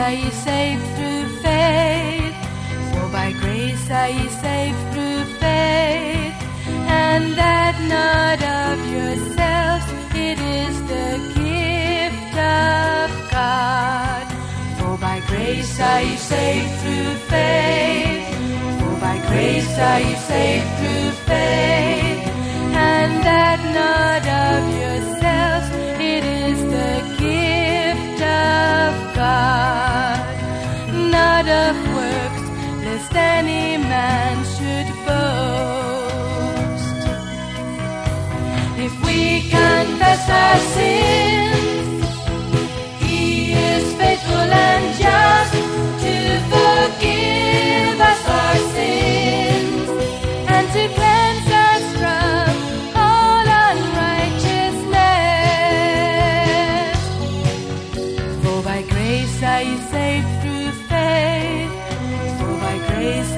نسائی سوتے وہ سائی سے مین شکان